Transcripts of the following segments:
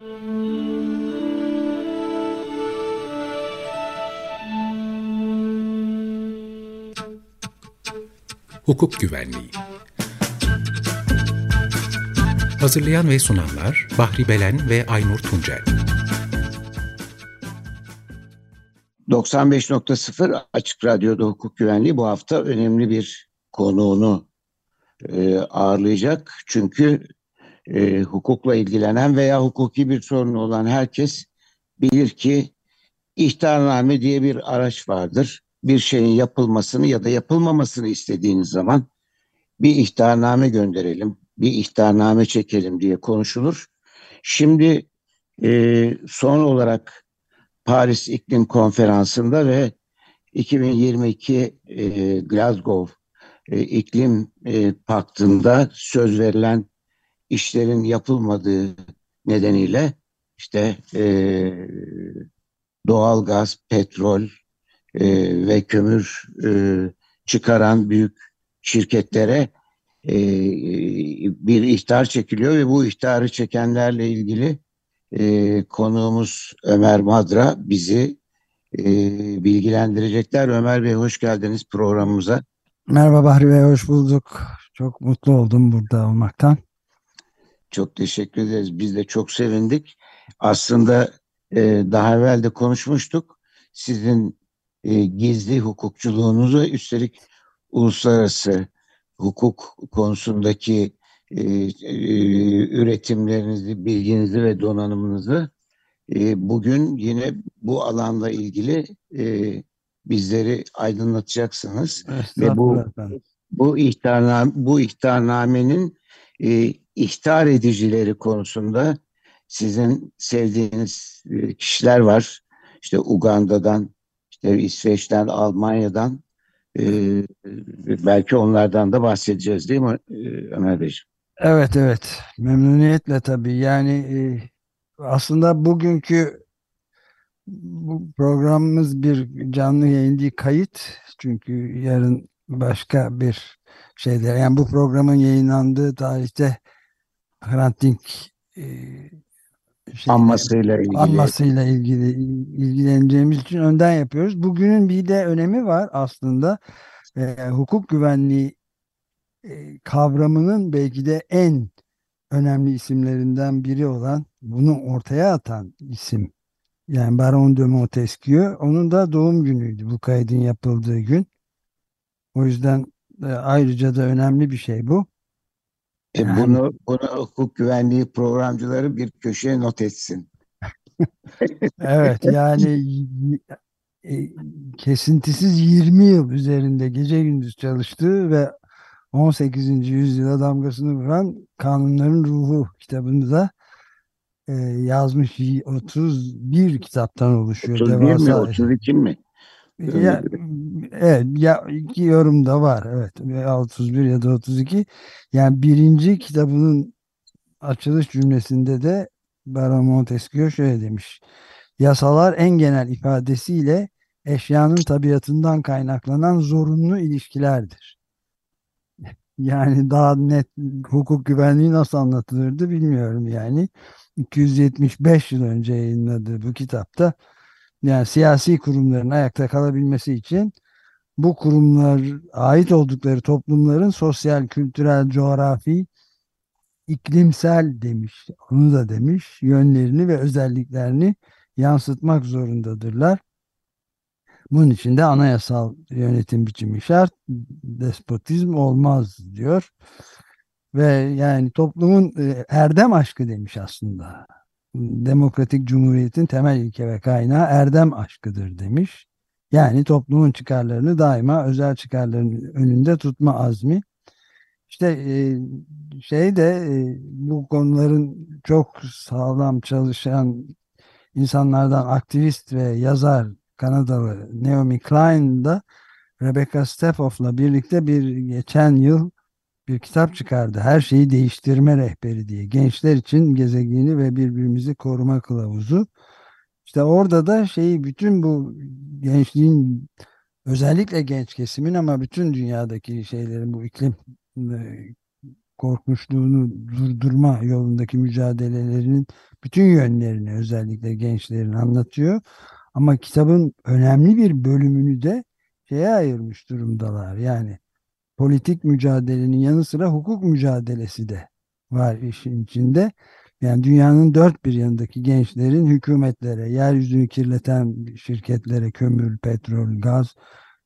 Hukuk Güvenliği Hazırlayan ve sunanlar Bahri Belen ve Aynur Tuncel 95.0 Açık Radyo'da hukuk güvenliği bu hafta önemli bir konuğunu e, ağırlayacak. Çünkü e, hukukla ilgilenen veya hukuki bir sorunu olan herkes bilir ki ihtarname diye bir araç vardır. Bir şeyin yapılmasını ya da yapılmamasını istediğiniz zaman bir ihtarname gönderelim, bir ihtarname çekelim diye konuşulur. Şimdi e, son olarak Paris İklim Konferansı'nda ve 2022 e, Glasgow e, İklim e, Paktı'nda söz verilen işlerin yapılmadığı nedeniyle işte e, doğal gaz, petrol e, ve kömür e, çıkaran büyük şirketlere e, bir ihtar çekiliyor ve bu ihtarı çekenlerle ilgili e, konuğumuz Ömer Madra bizi e, bilgilendirecekler. Ömer Bey hoş geldiniz programımıza. Merhaba Bahri Bey, hoş bulduk. Çok mutlu oldum burada olmaktan. Çok teşekkür ederiz. Biz de çok sevindik. Aslında e, daha evvel de konuşmuştuk. Sizin e, gizli hukukçuluğunuzu üstelik uluslararası hukuk konusundaki e, e, üretimlerinizi, bilginizi ve donanımınızı e, bugün yine bu alanla ilgili e, bizleri aydınlatacaksınız ve bu bu ihtarname bu ihtarnamenin e, ihtar edicileri konusunda sizin sevdiğiniz e, kişiler var. İşte Uganda'dan, işte İsveç'ten, Almanya'dan e, belki onlardan da bahsedeceğiz değil mi e, Ömer Beyciğim? Evet evet memnuniyetle tabii yani e, aslında bugünkü bu programımız bir canlı yayın değil kayıt çünkü yarın başka bir şeyler yani bu programın yayınlandığı tarihte Hrant Dink e, anmasıyla ilgili. anmasıyla ilgili ilgileneceğimiz için önden yapıyoruz. Bugünün bir de önemi var aslında e, hukuk güvenliği e, kavramının belki de en önemli isimlerinden biri olan bunu ortaya atan isim yani Baron de Montesquieu onun da doğum günüydü bu kaydın yapıldığı gün. O yüzden ayrıca da önemli bir şey bu. E yani, bunu, bunu hukuk güvenliği programcıları bir köşeye not etsin. evet yani e, kesintisiz 20 yıl üzerinde gece gündüz çalıştığı ve 18. yüzyıla damgasını vuran Kanunların Ruhu kitabını da e, yazmış 31 kitaptan oluşuyor. 31 devasa. mi 32 mi? Ya, evet ya iki yorum da var evet 31 ya da 32 yani birinci kitabının açılış cümlesinde de Baron Montesquieu şöyle demiş yasalar en genel ifadesiyle eşyanın tabiatından kaynaklanan zorunlu ilişkilerdir. Yani daha net hukuk güvenliği nasıl anlatılırdı bilmiyorum yani. 275 yıl önce yayınladığı bu kitapta yani siyasi kurumların ayakta kalabilmesi için bu kurumlar ait oldukları toplumların sosyal, kültürel, coğrafi, iklimsel demiş, onu da demiş, yönlerini ve özelliklerini yansıtmak zorundadırlar. Bunun için de anayasal yönetim biçimi şart, despotizm olmaz diyor. Ve yani toplumun e, erdem aşkı demiş aslında. Demokratik Cumhuriyet'in temel ilke ve kaynağı erdem aşkıdır demiş. Yani toplumun çıkarlarını daima özel çıkarların önünde tutma azmi. İşte e, şey de e, bu konuların çok sağlam çalışan insanlardan aktivist ve yazar Kanadalı Naomi Klein da Rebecca Steffoff'la birlikte bir geçen yıl bir kitap çıkardı. Her şeyi değiştirme rehberi diye. Gençler için gezegeni ve birbirimizi koruma kılavuzu. İşte orada da şeyi bütün bu gençliğin özellikle genç kesimin ama bütün dünyadaki şeylerin bu iklim korkunçluğunu durdurma yolundaki mücadelelerinin bütün yönlerini özellikle gençlerin anlatıyor. Ama kitabın önemli bir bölümünü de şeye ayırmış durumdalar. Yani politik mücadelenin yanı sıra hukuk mücadelesi de var işin içinde. Yani dünyanın dört bir yanındaki gençlerin hükümetlere, yeryüzünü kirleten şirketlere, kömür, petrol, gaz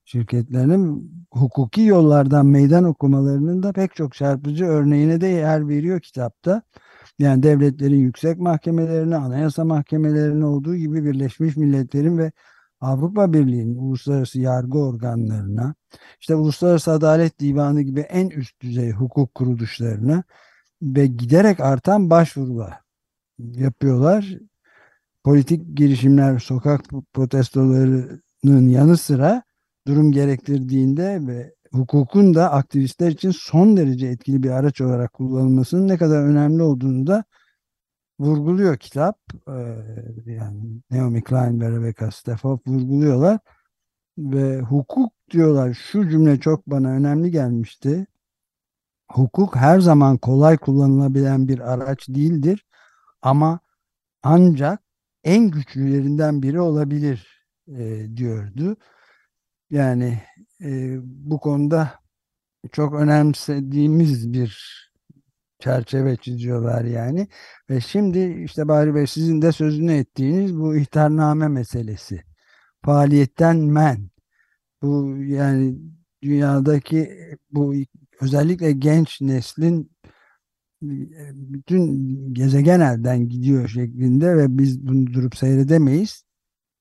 şirketlerinin hukuki yollardan meydan okumalarının da pek çok çarpıcı örneğine de yer veriyor kitapta. Yani devletlerin yüksek mahkemelerine, anayasa mahkemelerine olduğu gibi Birleşmiş Milletler'in ve Avrupa Birliği'nin uluslararası yargı organlarına, işte Uluslararası Adalet Divanı gibi en üst düzey hukuk kuruluşlarına ve giderek artan başvurular yapıyorlar. Politik girişimler, sokak protestolarının yanı sıra durum gerektirdiğinde ve hukukun da aktivistler için son derece etkili bir araç olarak kullanılmasının ne kadar önemli olduğunu da vurguluyor kitap. Ee, yani Naomi Klein ve Rebecca Stafford vurguluyorlar ve hukuk diyorlar şu cümle çok bana önemli gelmişti. Hukuk her zaman kolay kullanılabilen bir araç değildir ama ancak en güçlülerinden biri olabilir e, diyordu. Yani e, bu konuda çok önemsediğimiz bir çerçeve çiziyorlar yani. Ve şimdi işte Bahri Bey sizin de sözünü ettiğiniz bu ihtarname meselesi. Faaliyetten men. Bu yani dünyadaki bu özellikle genç neslin bütün gezegen elden gidiyor şeklinde ve biz bunu durup seyredemeyiz.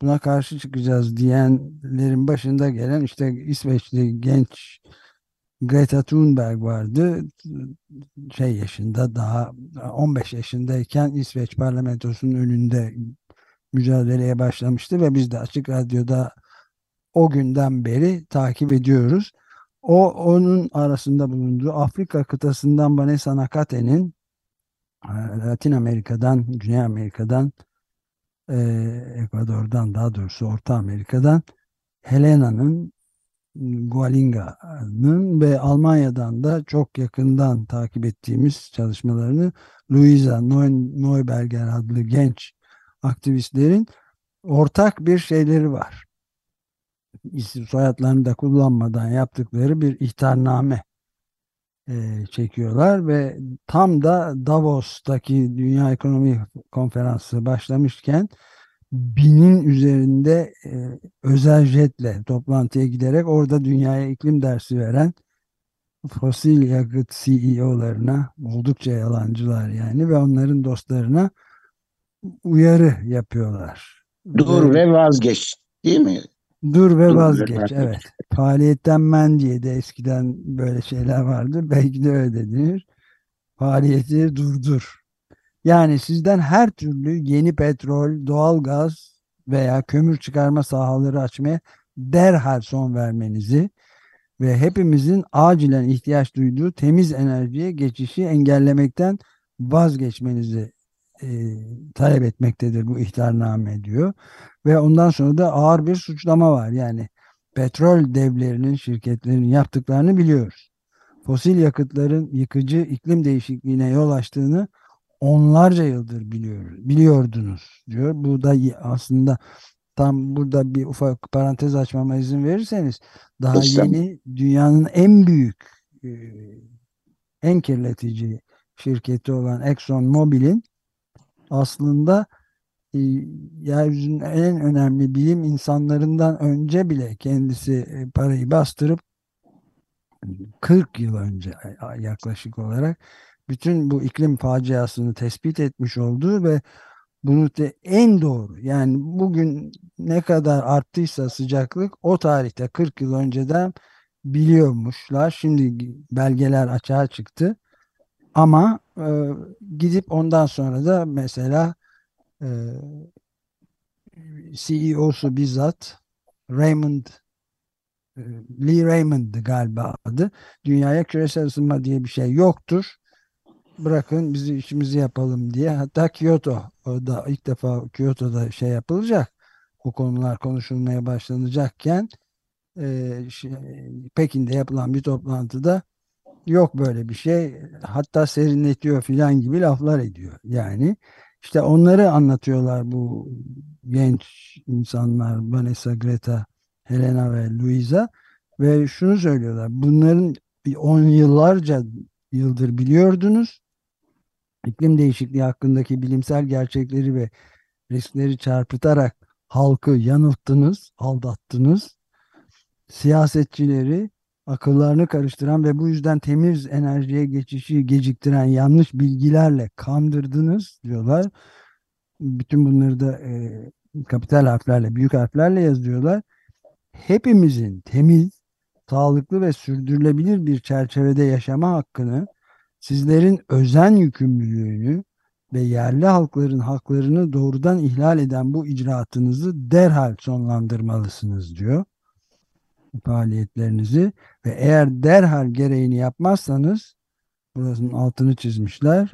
Buna karşı çıkacağız diyenlerin başında gelen işte İsveçli genç Greta Thunberg vardı. Şey yaşında daha 15 yaşındayken İsveç parlamentosunun önünde mücadeleye başlamıştı ve biz de Açık Radyo'da o günden beri takip ediyoruz. O onun arasında bulunduğu Afrika kıtasından Vanessa Nakate'nin e, Latin Amerika'dan, Güney Amerika'dan, Ekvador'dan daha doğrusu Orta Amerika'dan Helena'nın Gualinga'nın ve Almanya'dan da çok yakından takip ettiğimiz çalışmalarını Luisa Neuberger adlı genç aktivistlerin ortak bir şeyleri var. İsim soyadlarını da kullanmadan yaptıkları bir ihtarname e, çekiyorlar ve tam da Davos'taki Dünya Ekonomi Konferansı başlamışken binin üzerinde e, özel jetle toplantıya giderek orada dünyaya iklim dersi veren fosil yakıt CEO'larına oldukça yalancılar yani ve onların dostlarına uyarı yapıyorlar. Dur ve, ve vazgeç değil mi? Dur ve Dur vazgeç, ve vazgeç evet. Faaliyetten men diye de eskiden böyle şeyler vardı. Belki de öyle denir. Faaliyeti durdur yani sizden her türlü yeni petrol, doğal gaz veya kömür çıkarma sahaları açmaya derhal son vermenizi ve hepimizin acilen ihtiyaç duyduğu temiz enerjiye geçişi engellemekten vazgeçmenizi e, talep etmektedir bu ihtarname diyor. Ve ondan sonra da ağır bir suçlama var. Yani petrol devlerinin, şirketlerinin yaptıklarını biliyoruz. Fosil yakıtların yıkıcı iklim değişikliğine yol açtığını onlarca yıldır biliyoruz, biliyordunuz diyor. Bu da aslında tam burada bir ufak parantez açmama izin verirseniz daha İstem. yeni dünyanın en büyük e, en kirletici şirketi olan Exxon Mobil'in aslında e, yeryüzünün en önemli bilim insanlarından önce bile kendisi e, parayı bastırıp 40 yıl önce yaklaşık olarak bütün bu iklim faciasını tespit etmiş olduğu ve bunu de en doğru yani bugün ne kadar arttıysa sıcaklık o tarihte 40 yıl önceden biliyormuşlar. Şimdi belgeler açığa çıktı. Ama e, gidip ondan sonra da mesela e, CEO'su bizzat Raymond e, Lee Raymond'dı galiba adı. Dünyaya küresel ısınma diye bir şey yoktur bırakın bizi işimizi yapalım diye. Hatta Kyoto da ilk defa Kyoto'da şey yapılacak. O konular konuşulmaya başlanacakken e, şey, Pekin'de yapılan bir toplantıda Yok böyle bir şey. Hatta serinletiyor filan gibi laflar ediyor. Yani işte onları anlatıyorlar bu genç insanlar Vanessa, Greta, Helena ve Luisa ve şunu söylüyorlar. Bunların 10 yıllarca yıldır biliyordunuz. İklim değişikliği hakkındaki bilimsel gerçekleri ve riskleri çarpıtarak halkı yanılttınız, aldattınız. Siyasetçileri akıllarını karıştıran ve bu yüzden temiz enerjiye geçişi geciktiren yanlış bilgilerle kandırdınız diyorlar. Bütün bunları da e, kapital harflerle, büyük harflerle yazıyorlar. Hepimizin temiz, sağlıklı ve sürdürülebilir bir çerçevede yaşama hakkını, sizlerin özen yükümlülüğünü ve yerli halkların haklarını doğrudan ihlal eden bu icraatınızı derhal sonlandırmalısınız diyor faaliyetlerinizi ve eğer derhal gereğini yapmazsanız burasının altını çizmişler.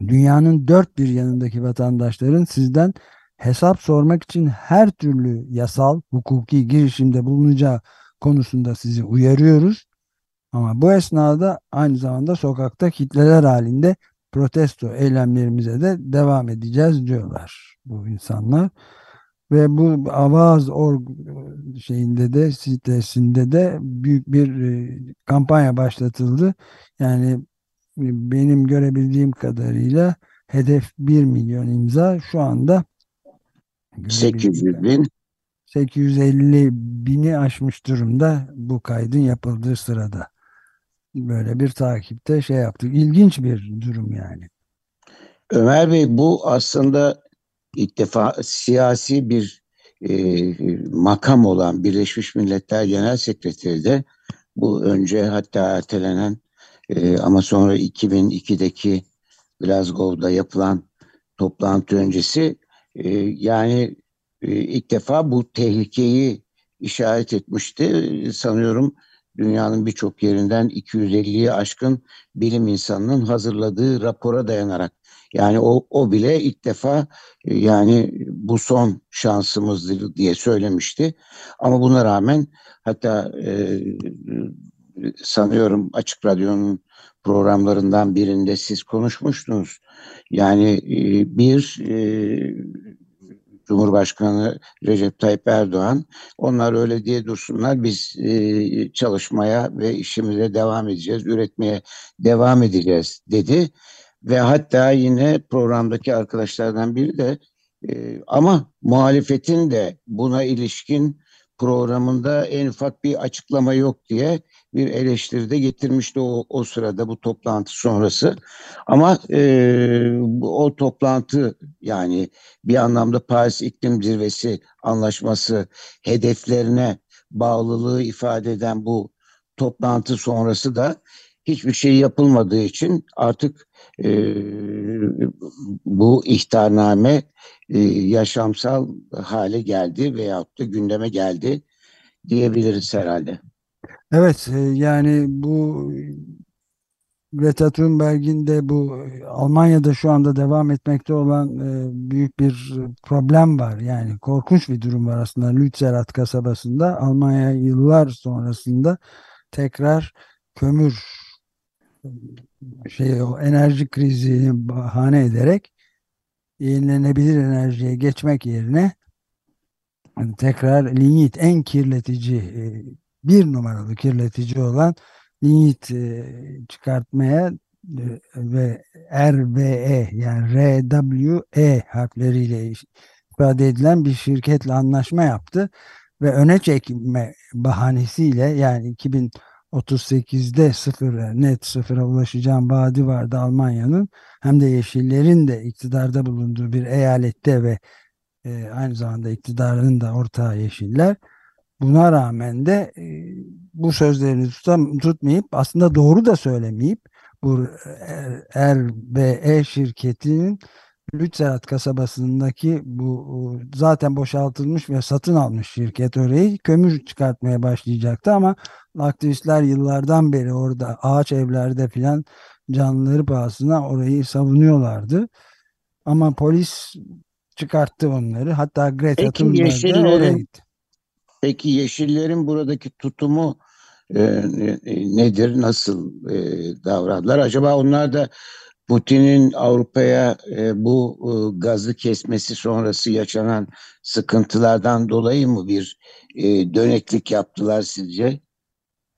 Dünyanın dört bir yanındaki vatandaşların sizden hesap sormak için her türlü yasal, hukuki girişimde bulunacağı konusunda sizi uyarıyoruz. Ama bu esnada aynı zamanda sokakta kitleler halinde protesto eylemlerimize de devam edeceğiz diyorlar bu insanlar. Ve bu Avaz org şeyinde de sitesinde de büyük bir e, kampanya başlatıldı. Yani e, benim görebildiğim kadarıyla hedef 1 milyon imza şu anda 800 bin 850 bini aşmış durumda bu kaydın yapıldığı sırada. Böyle bir takipte şey yaptık. İlginç bir durum yani. Ömer Bey bu aslında ilk defa siyasi bir e, makam olan Birleşmiş Milletler Genel Sekreteri de bu önce hatta ertelenen e, ama sonra 2002'deki Glasgow'da yapılan toplantı öncesi e, yani e, ilk defa bu tehlikeyi işaret etmişti. Sanıyorum dünyanın birçok yerinden 250'ye aşkın bilim insanının hazırladığı rapora dayanarak yani o, o bile ilk defa e, yani bu son şansımızdır diye söylemişti. Ama buna rağmen hatta e, sanıyorum Açık Radyo'nun programlarından birinde siz konuşmuştunuz. Yani e, bir e, Cumhurbaşkanı Recep Tayyip Erdoğan onlar öyle diye dursunlar biz e, çalışmaya ve işimize devam edeceğiz, üretmeye devam edeceğiz dedi. Ve hatta yine programdaki arkadaşlardan biri de e, ama muhalefetin de buna ilişkin programında en ufak bir açıklama yok diye bir eleştiri de getirmişti o, o sırada bu toplantı sonrası. Ama e, o toplantı yani bir anlamda Paris İklim Zirvesi anlaşması hedeflerine bağlılığı ifade eden bu toplantı sonrası da hiçbir şey yapılmadığı için artık e, bu ihtarname e, yaşamsal hale geldi veyahut da gündeme geldi diyebiliriz herhalde. Evet e, yani bu Greta Thunberg'in de bu Almanya'da şu anda devam etmekte olan e, büyük bir problem var. Yani korkunç bir durum var aslında Lützerath kasabasında. Almanya yıllar sonrasında tekrar kömür şey o enerji krizini bahane ederek yenilenebilir enerjiye geçmek yerine tekrar linyit en kirletici e, bir numaralı kirletici olan linyit e, çıkartmaya e, ve RWE yani RWE harfleriyle ifade edilen bir şirketle anlaşma yaptı ve öne çekme bahanesiyle yani 2000 38'de sıfır net sıfıra ulaşacağım vaadi vardı Almanya'nın. Hem de Yeşillerin de iktidarda bulunduğu bir eyalette ve e, aynı zamanda iktidarının da ortağı Yeşiller. Buna rağmen de e, bu sözlerini tutam, tutmayıp aslında doğru da söylemeyip bu RBE şirketinin Lützerath kasabasındaki bu zaten boşaltılmış ve satın almış şirket orayı kömür çıkartmaya başlayacaktı ama aktivistler yıllardan beri orada ağaç evlerde filan canlıları pahasına orayı savunuyorlardı. Ama polis çıkarttı onları. Hatta Greta Thunberg de oraya gitti. Peki Yeşillerin buradaki tutumu e, nedir, nasıl e, davrandılar? Acaba onlar da Putin'in Avrupa'ya e, bu e, gazı kesmesi sonrası yaşanan sıkıntılardan dolayı mı bir e, döneklik yaptılar sizce?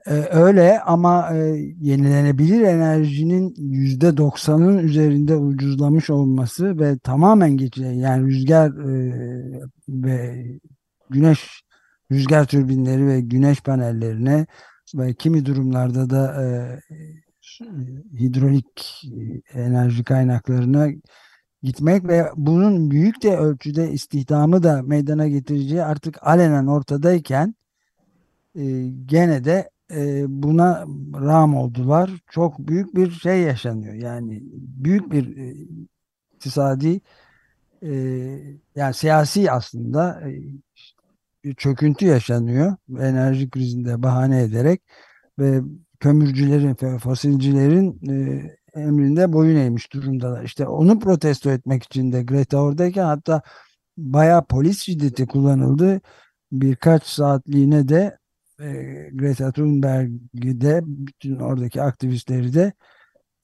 Ee, öyle ama e, yenilenebilir enerjinin yüzde doksanın üzerinde ucuzlamış olması ve tamamen geçecek yani rüzgar e, ve güneş rüzgar türbinleri ve güneş panellerine ve kimi durumlarda da e, hidrolik enerji kaynaklarına gitmek ve bunun büyük de ölçüde istihdamı da meydana getireceği artık alenen ortadayken e, gene de e, buna ram oldular. Çok büyük bir şey yaşanıyor. Yani büyük bir e, iktisadi e, yani siyasi aslında e, çöküntü yaşanıyor. Enerji krizinde bahane ederek ve kömürcülerin, fosilcilerin e, emrinde boyun eğmiş durumdalar. İşte onu protesto etmek için de Greta oradayken hatta bayağı polis şiddeti kullanıldı. Birkaç saatliğine de e, Greta Thunberg'i de bütün oradaki aktivistleri de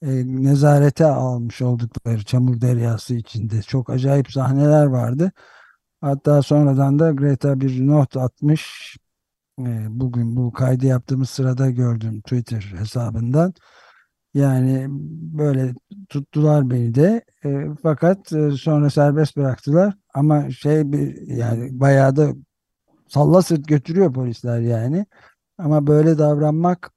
e, nezarete almış oldukları çamur deryası içinde. Çok acayip sahneler vardı. Hatta sonradan da Greta bir not atmış. E, bugün bu kaydı yaptığımız sırada gördüm Twitter hesabından. Yani böyle tuttular beni de e, fakat e, sonra serbest bıraktılar ama şey bir yani bayağı da salla sırt götürüyor polisler yani. Ama böyle davranmak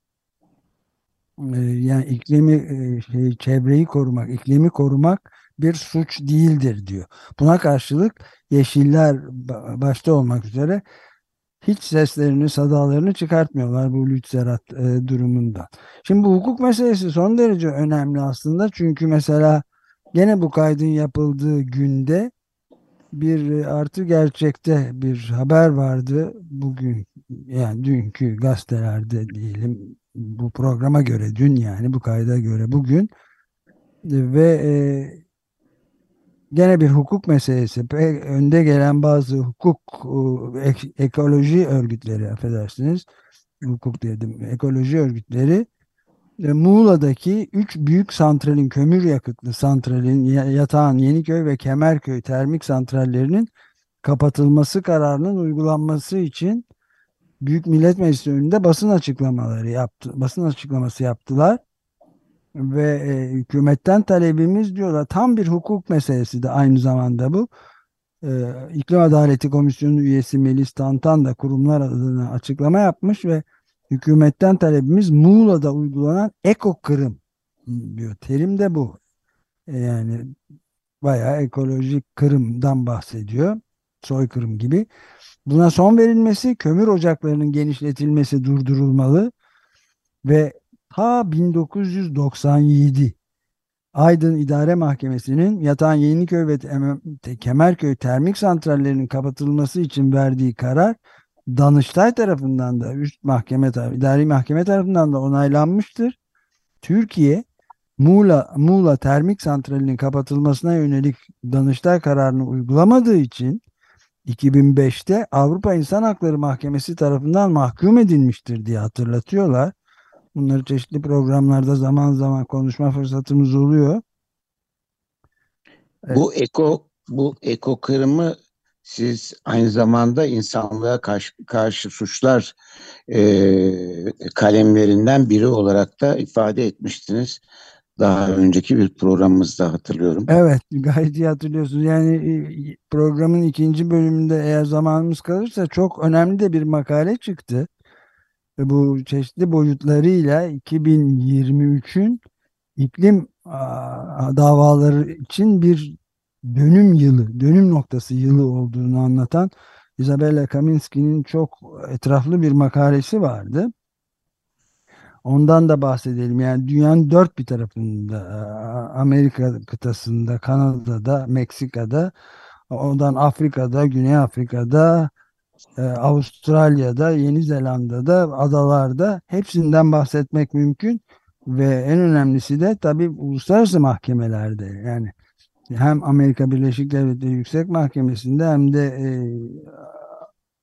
e, yani iklimi e, şey, çevreyi korumak, iklimi korumak bir suç değildir diyor. Buna karşılık yeşiller başta olmak üzere hiç seslerini, sadalarını çıkartmıyorlar bu Lützerat e, durumunda. Şimdi bu hukuk meselesi son derece önemli aslında. Çünkü mesela gene bu kaydın yapıldığı günde bir e, artı gerçekte bir haber vardı bugün yani dünkü gazetelerde diyelim bu programa göre dün yani bu kayda göre bugün ve e, gene bir hukuk meselesi önde gelen bazı hukuk ek, ekoloji örgütleri affedersiniz hukuk dedim ekoloji örgütleri Muğla'daki üç büyük santralin kömür yakıtlı santralin Yatağan, Yeniköy ve Kemerköy termik santrallerinin kapatılması kararının uygulanması için Büyük Millet Meclisi önünde basın açıklamaları yaptı. Basın açıklaması yaptılar. Ve e, hükümetten talebimiz diyorlar tam bir hukuk meselesi de aynı zamanda bu. E, İklim Adaleti Komisyonu üyesi Melis Tantan da kurumlar adına açıklama yapmış ve Hükümetten talebimiz Muğla'da uygulanan eko kırım diyor. Terim de bu. E, yani bayağı ekolojik kırımdan bahsediyor. Soykırım gibi. Buna son verilmesi, kömür ocaklarının genişletilmesi durdurulmalı ve ta 1997 Aydın İdare Mahkemesi'nin Yatağan Yeniköy ve Kemerköy termik santrallerinin kapatılması için verdiği karar Danıştay tarafından da üst mahkeme idari mahkeme tarafından da onaylanmıştır. Türkiye Muğla, Muğla termik santralinin kapatılmasına yönelik Danıştay kararını uygulamadığı için 2005'te Avrupa İnsan Hakları Mahkemesi tarafından mahkum edilmiştir diye hatırlatıyorlar. Bunları çeşitli programlarda zaman zaman konuşma fırsatımız oluyor. Bu eko bu eko kırımı siz aynı zamanda insanlığa karşı, karşı suçlar e, kalemlerinden biri olarak da ifade etmiştiniz. Daha önceki bir programımızda hatırlıyorum. Evet gayet iyi hatırlıyorsunuz. Yani e, programın ikinci bölümünde eğer zamanımız kalırsa çok önemli de bir makale çıktı. Bu çeşitli boyutlarıyla 2023'ün iklim davaları için bir dönüm yılı, dönüm noktası yılı olduğunu anlatan Isabella Kaminski'nin çok etraflı bir makalesi vardı. Ondan da bahsedelim. Yani dünyanın dört bir tarafında, Amerika kıtasında, Kanada'da, Meksika'da, ondan Afrika'da, Güney Afrika'da, e, Avustralya'da, Yeni Zelanda'da, adalarda hepsinden bahsetmek mümkün. Ve en önemlisi de tabii uluslararası mahkemelerde yani hem Amerika Birleşik Devletleri Yüksek Mahkemesi'nde hem de e,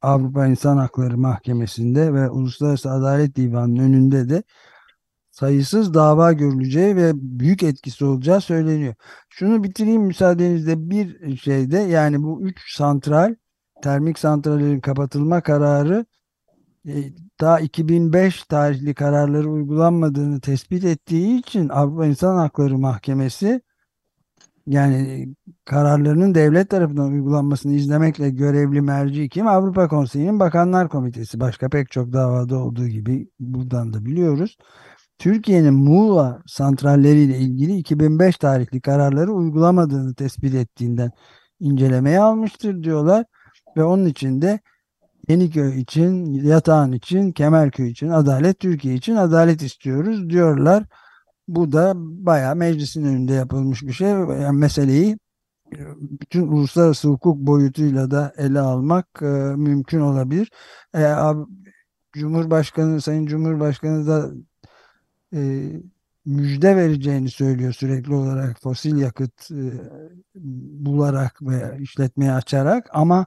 Avrupa İnsan Hakları Mahkemesi'nde ve Uluslararası Adalet Divanı'nın önünde de sayısız dava görüleceği ve büyük etkisi olacağı söyleniyor. Şunu bitireyim müsaadenizle bir şeyde yani bu üç santral termik santrallerin kapatılma kararı e, daha 2005 tarihli kararları uygulanmadığını tespit ettiği için Avrupa İnsan Hakları Mahkemesi yani kararlarının devlet tarafından uygulanmasını izlemekle görevli merci kim? Avrupa Konseyi'nin Bakanlar Komitesi. Başka pek çok davada olduğu gibi buradan da biliyoruz. Türkiye'nin Muğla santralleriyle ilgili 2005 tarihli kararları uygulamadığını tespit ettiğinden incelemeye almıştır diyorlar. Ve onun için de Yeniköy için, Yatağan için, Kemerköy için, Adalet Türkiye için adalet istiyoruz diyorlar. Bu da bayağı meclisin önünde yapılmış bir şey. Yani meseleyi e, bütün uluslararası hukuk boyutuyla da ele almak e, mümkün olabilir. E, Cumhurbaşkanı, Sayın Cumhurbaşkanı da e, müjde vereceğini söylüyor sürekli olarak fosil yakıt e, bularak ve işletmeye açarak ama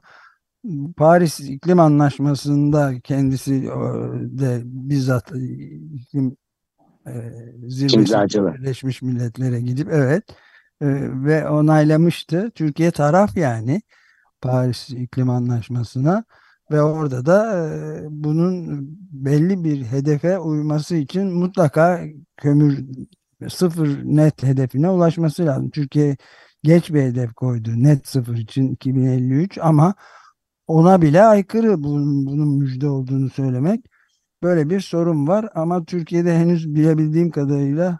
Paris İklim Anlaşması'nda kendisi de bizzat iklim e, zirvesi Birleşmiş Milletler'e gidip evet e, ve onaylamıştı. Türkiye taraf yani Paris İklim Anlaşması'na ve orada da e, bunun belli bir hedefe uyması için mutlaka kömür sıfır net hedefine ulaşması lazım. Türkiye geç bir hedef koydu net sıfır için 2053 ama ona bile aykırı bunun, bunun müjde olduğunu söylemek. Böyle bir sorun var ama Türkiye'de henüz bilebildiğim kadarıyla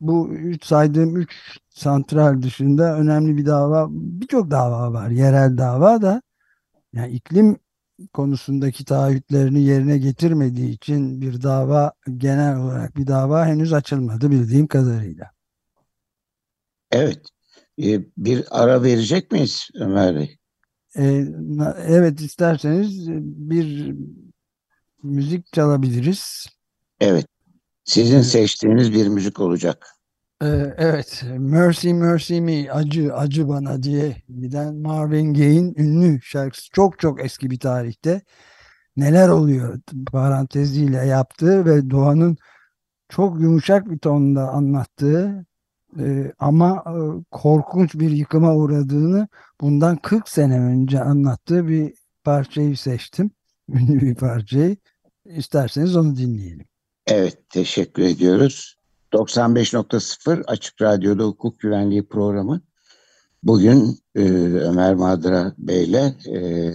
bu üç saydığım üç santral dışında önemli bir dava, birçok dava var. Yerel dava da yani iklim konusundaki taahhütlerini yerine getirmediği için bir dava genel olarak bir dava henüz açılmadı bildiğim kadarıyla. Evet. Ee, bir ara verecek miyiz Ömer Bey? Ee, evet isterseniz bir müzik çalabiliriz. Evet. Sizin seçtiğiniz bir müzik olacak. Ee, evet. Mercy Mercy Me acı acı bana diye giden Marvin Gaye'in ünlü şarkısı. Çok çok eski bir tarihte. Neler oluyor paranteziyle yaptığı ve Doğan'ın çok yumuşak bir tonda anlattığı e, ama e, korkunç bir yıkıma uğradığını bundan 40 sene önce anlattığı bir parçayı seçtim. Ünlü bir parçayı. İsterseniz onu dinleyelim. Evet, teşekkür ediyoruz. 95.0 Açık Radyo'da hukuk güvenliği programı. Bugün e, Ömer Madra Bey'le e,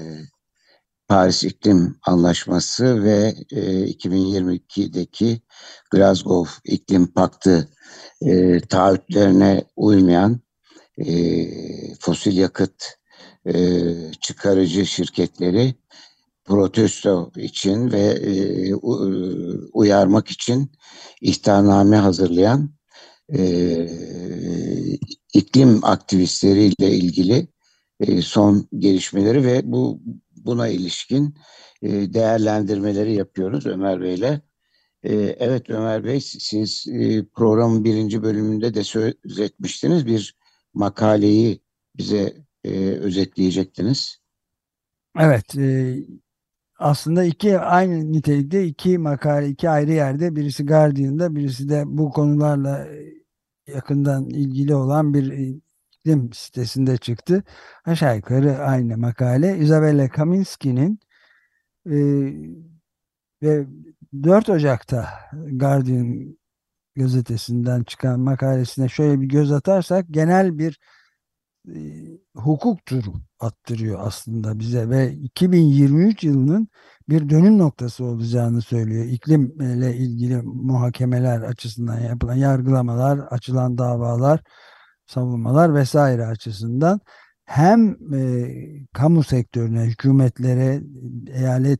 Paris İklim Anlaşması ve e, 2022'deki Glasgow İklim Paktı e, taahhütlerine uymayan e, fosil yakıt e, çıkarıcı şirketleri protesto için ve e, uyarmak için ihtarname hazırlayan e, iklim aktivistleriyle ilgili e, son gelişmeleri ve bu buna ilişkin e, değerlendirmeleri yapıyoruz Ömer Bey'le. E, evet Ömer Bey siz e, programın birinci bölümünde de söz etmiştiniz. Bir makaleyi bize e, özetleyecektiniz. Evet, e, aslında iki aynı nitelikte iki makale iki ayrı yerde birisi Guardian'da birisi de bu konularla yakından ilgili olan bir iklim sitesinde çıktı. Aşağı yukarı aynı makale. Isabella Kaminski'nin ve 4 Ocak'ta Guardian gazetesinden çıkan makalesine şöyle bir göz atarsak genel bir e, hukuk turu attırıyor aslında bize ve 2023 yılının bir dönüm noktası olacağını söylüyor. İklimle ilgili muhakemeler açısından yapılan yargılamalar, açılan davalar, savunmalar vesaire açısından hem e, kamu sektörüne, hükümetlere, eyalet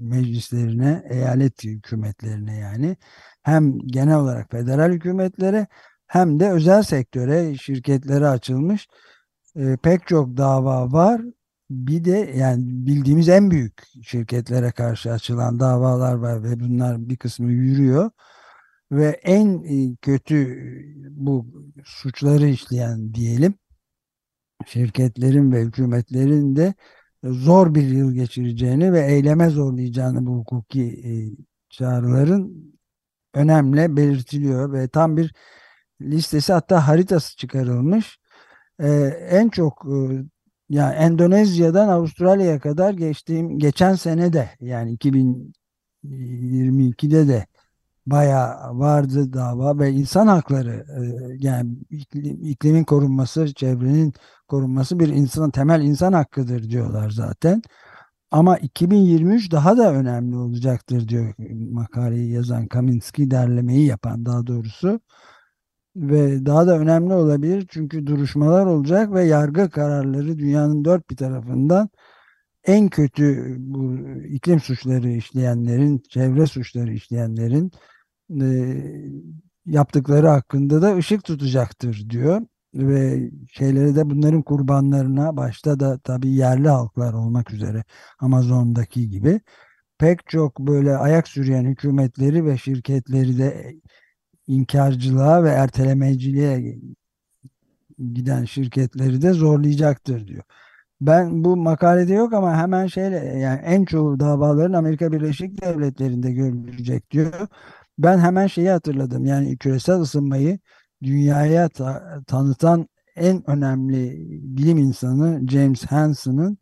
meclislerine, eyalet hükümetlerine yani hem genel olarak federal hükümetlere hem de özel sektöre, şirketlere açılmış e, pek çok dava var. Bir de yani bildiğimiz en büyük şirketlere karşı açılan davalar var ve bunlar bir kısmı yürüyor. Ve en e, kötü bu suçları işleyen diyelim şirketlerin ve hükümetlerin de zor bir yıl geçireceğini ve eyleme zorlayacağını bu hukuki e, çağrıların önemli belirtiliyor ve tam bir listesi hatta haritası çıkarılmış. Ee, en çok e, yani Endonezya'dan Avustralya'ya kadar geçtiğim geçen sene de yani 2022'de de bayağı vardı dava ve insan hakları e, yani iklim, iklimin korunması, çevrenin korunması bir insan temel insan hakkıdır diyorlar zaten. Ama 2023 daha da önemli olacaktır diyor makaleyi yazan Kaminski derlemeyi yapan daha doğrusu. Ve daha da önemli olabilir çünkü duruşmalar olacak ve yargı kararları dünyanın dört bir tarafından en kötü bu iklim suçları işleyenlerin, çevre suçları işleyenlerin e, yaptıkları hakkında da ışık tutacaktır diyor ve şeyleri de bunların kurbanlarına başta da tabii yerli halklar olmak üzere Amazon'daki gibi pek çok böyle ayak sürüyen hükümetleri ve şirketleri de inkarcılığa ve ertelemeciliğe giden şirketleri de zorlayacaktır diyor. Ben bu makalede yok ama hemen şeyle yani en çoğu davaların Amerika Birleşik Devletleri'nde görülecek diyor. Ben hemen şeyi hatırladım. Yani küresel ısınmayı dünyaya ta tanıtan en önemli bilim insanı James Hansen'ın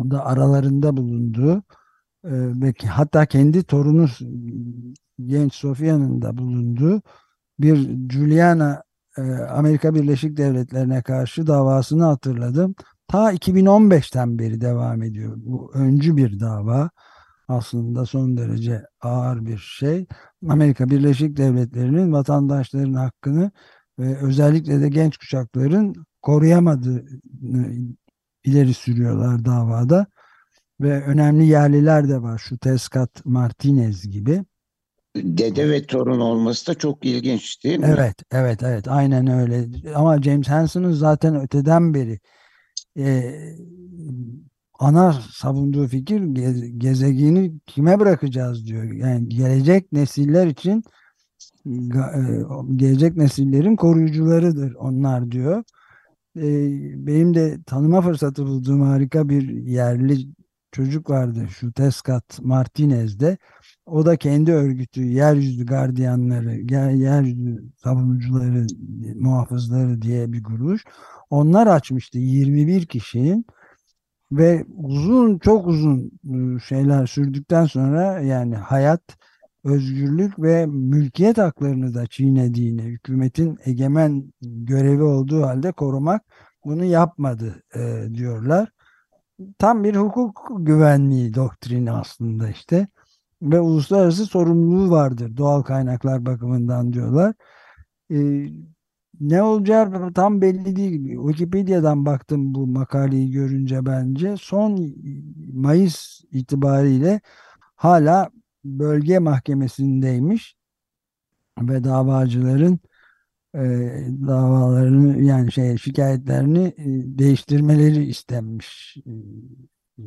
da aralarında bulunduğu e, ve hatta kendi torunu genç Sofia'nın da bulunduğu bir Juliana e, Amerika Birleşik Devletleri'ne karşı davasını hatırladım. Ta 2015'ten beri devam ediyor. Bu öncü bir dava aslında son derece ağır bir şey. Amerika Birleşik Devletleri'nin vatandaşların hakkını ve özellikle de genç kuşakların koruyamadığını ileri sürüyorlar davada. Ve önemli yerliler de var. Şu Tescat Martinez gibi. Dede ve torun olması da çok ilginç değil mi? Evet, evet, evet. Aynen öyle. Ama James Hansen'ın zaten öteden beri e, ana savunduğu fikir gezegeni kime bırakacağız diyor. Yani gelecek nesiller için e, gelecek nesillerin koruyucularıdır onlar diyor. E, benim de tanıma fırsatı bulduğum harika bir yerli çocuk vardı şu Tescat Martinez'de. O da kendi örgütü Yeryüzü Gardiyanları, Yeryüzü Savunucuları, Muhafızları diye bir kuruluş. Onlar açmıştı 21 kişinin ve uzun çok uzun ıı, şeyler sürdükten sonra yani hayat, özgürlük ve mülkiyet haklarını da çiğnediğini, hükümetin egemen görevi olduğu halde korumak bunu yapmadı e, diyorlar. Tam bir hukuk güvenliği doktrini aslında işte ve uluslararası sorumluluğu vardır doğal kaynaklar bakımından diyorlar. E, ne olacağı tam belli değil. Wikipedia'dan baktım bu makaleyi görünce bence. Son Mayıs itibariyle hala bölge mahkemesindeymiş ve davacıların e, davalarını yani şey şikayetlerini e, değiştirmeleri istenmiş e,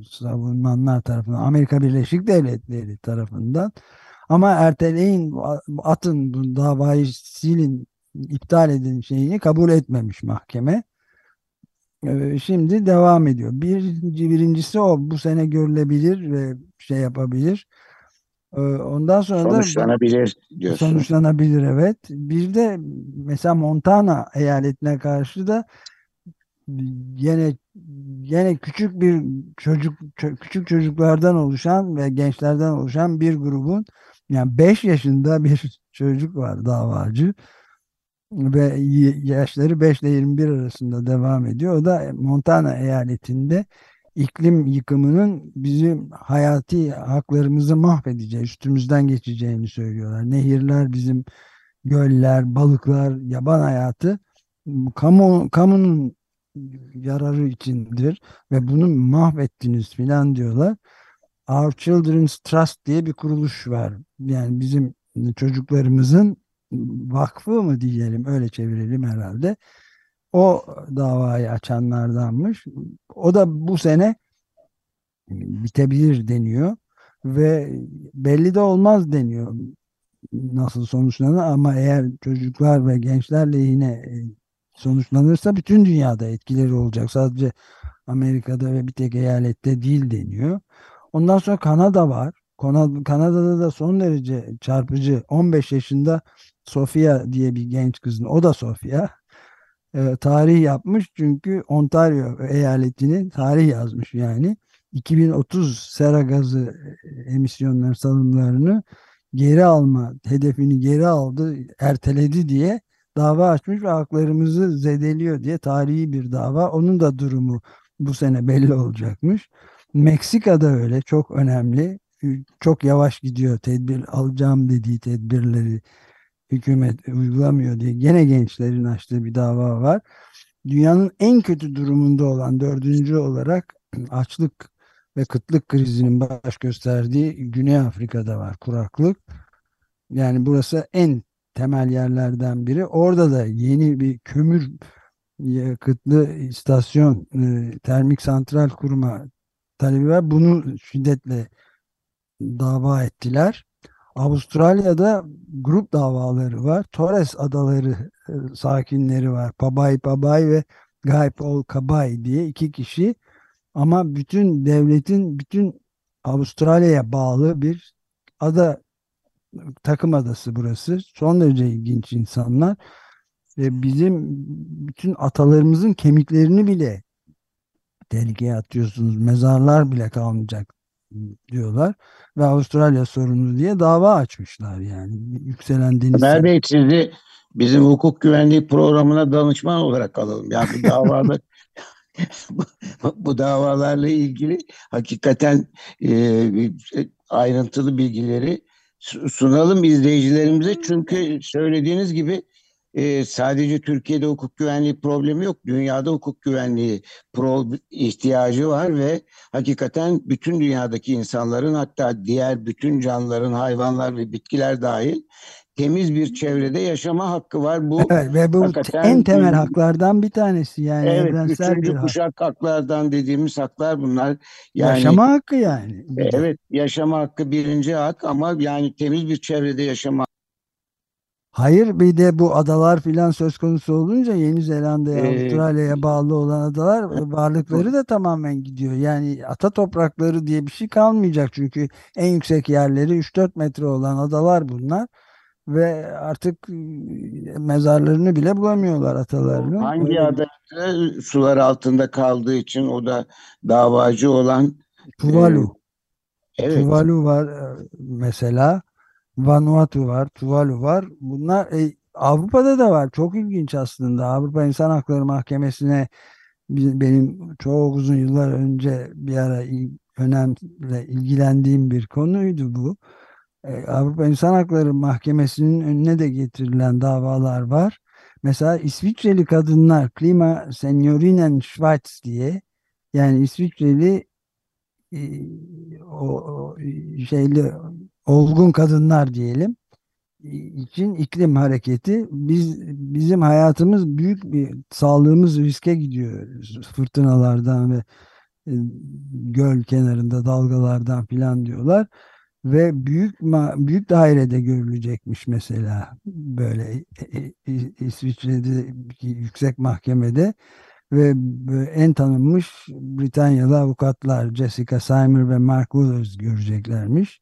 savunmanlar tarafından Amerika Birleşik Devletleri tarafından ama erteleyin atın bu davayı silin iptal edin şeyini kabul etmemiş mahkeme. Ee, şimdi devam ediyor. Birinci, birincisi o bu sene görülebilir ve şey yapabilir. Ee, ondan sonra sonuçlanabilir da diyorsun. Sonuçlanabilir evet. Bir de mesela Montana eyaletine karşı da yine yine küçük bir çocuk küçük çocuklardan oluşan ve gençlerden oluşan bir grubun yani 5 yaşında bir çocuk var davacı ve yaşları 5 ile 21 arasında devam ediyor. O da Montana eyaletinde iklim yıkımının bizim hayati haklarımızı mahvedeceği, üstümüzden geçeceğini söylüyorlar. Nehirler bizim göller, balıklar, yaban hayatı kamu kamunun yararı içindir ve bunu mahvettiniz filan diyorlar. Our Children's Trust diye bir kuruluş var. Yani bizim çocuklarımızın vakfı mı diyelim öyle çevirelim herhalde. O davayı açanlardanmış. O da bu sene bitebilir deniyor ve belli de olmaz deniyor nasıl sonuçlanır ama eğer çocuklar ve gençler lehine e, sonuçlanırsa bütün dünyada etkileri olacak. Sadece Amerika'da ve bir tek eyalette değil deniyor. Ondan sonra Kanada var. Kanada'da da son derece çarpıcı 15 yaşında Sofia diye bir genç kızın o da Sofia e, tarih yapmış çünkü Ontario eyaletini tarih yazmış yani. 2030 sera gazı e, emisyonları salımlarını geri alma hedefini geri aldı erteledi diye dava açmış ve haklarımızı zedeliyor diye tarihi bir dava. Onun da durumu bu sene belli olacakmış. Meksika'da öyle çok önemli. Çok yavaş gidiyor tedbir alacağım dediği tedbirleri hükümet uygulamıyor diye gene gençlerin açtığı bir dava var. Dünyanın en kötü durumunda olan dördüncü olarak açlık ve kıtlık krizinin baş gösterdiği Güney Afrika'da var kuraklık. Yani burası en temel yerlerden biri. Orada da yeni bir kömür yakıtlı istasyon, e, termik santral kurma talebi var. Bunu şiddetle dava ettiler. Avustralya'da grup davaları var. Torres Adaları e, sakinleri var. Pabay Pabay ve Guy Paul Kabay diye iki kişi ama bütün devletin bütün Avustralya'ya bağlı bir ada takım adası burası. Son derece ilginç insanlar. Ve bizim bütün atalarımızın kemiklerini bile tehlikeye atıyorsunuz. Mezarlar bile kalmayacak diyorlar ve Avustralya sorunu diye dava açmışlar yani yükselen deniz. Ömer Bey sizi bizim hukuk güvenliği programına danışman olarak alalım. Yani bu davada bu, bu davalarla ilgili hakikaten e, ayrıntılı bilgileri sunalım izleyicilerimize. Çünkü söylediğiniz gibi e, sadece Türkiye'de hukuk güvenliği problemi yok. Dünyada hukuk güvenliği pro ihtiyacı var ve hakikaten bütün dünyadaki insanların hatta diğer bütün canlıların, hayvanlar ve bitkiler dahil temiz bir çevrede yaşama hakkı var. Bu evet, ve bu en temel haklardan bir tanesi yani evet, evrensel üçüncü bir kuşak hak. haklardan dediğimiz haklar bunlar. Yani, yaşama hakkı yani. Evet, yaşama hakkı birinci hak ama yani temiz bir çevrede yaşama Hayır bir de bu adalar filan söz konusu olunca Yeni Zelanda'ya, ee, Avustralya'ya bağlı olan adalar varlıkları da tamamen gidiyor. Yani ata toprakları diye bir şey kalmayacak çünkü en yüksek yerleri 3-4 metre olan adalar bunlar ve artık mezarlarını bile bulamıyorlar atalarını. Hangi Öyle ada sular altında kaldığı için o da davacı olan Tuvalu. E, evet. Tuvalu var mesela. Vanuatu var, Tuvalu var. Bunlar e, Avrupa'da da var. Çok ilginç aslında. Avrupa İnsan Hakları Mahkemesi'ne benim çok uzun yıllar önce bir ara önemli ilgilendiğim bir konuydu bu. E, Avrupa İnsan Hakları Mahkemesi'nin önüne de getirilen davalar var. Mesela İsviçreli kadınlar Klima Senyorinen Schweiz diye yani İsviçreli e, o, o şeyli olgun kadınlar diyelim için iklim hareketi. Biz bizim hayatımız büyük bir sağlığımız riske gidiyor. Fırtınalardan ve e, göl kenarında dalgalardan filan diyorlar. Ve büyük büyük dairede görülecekmiş mesela böyle e, e, İsviçre'de yüksek mahkemede. Ve en tanınmış Britanyalı avukatlar Jessica Symer ve Mark Wooders göreceklermiş.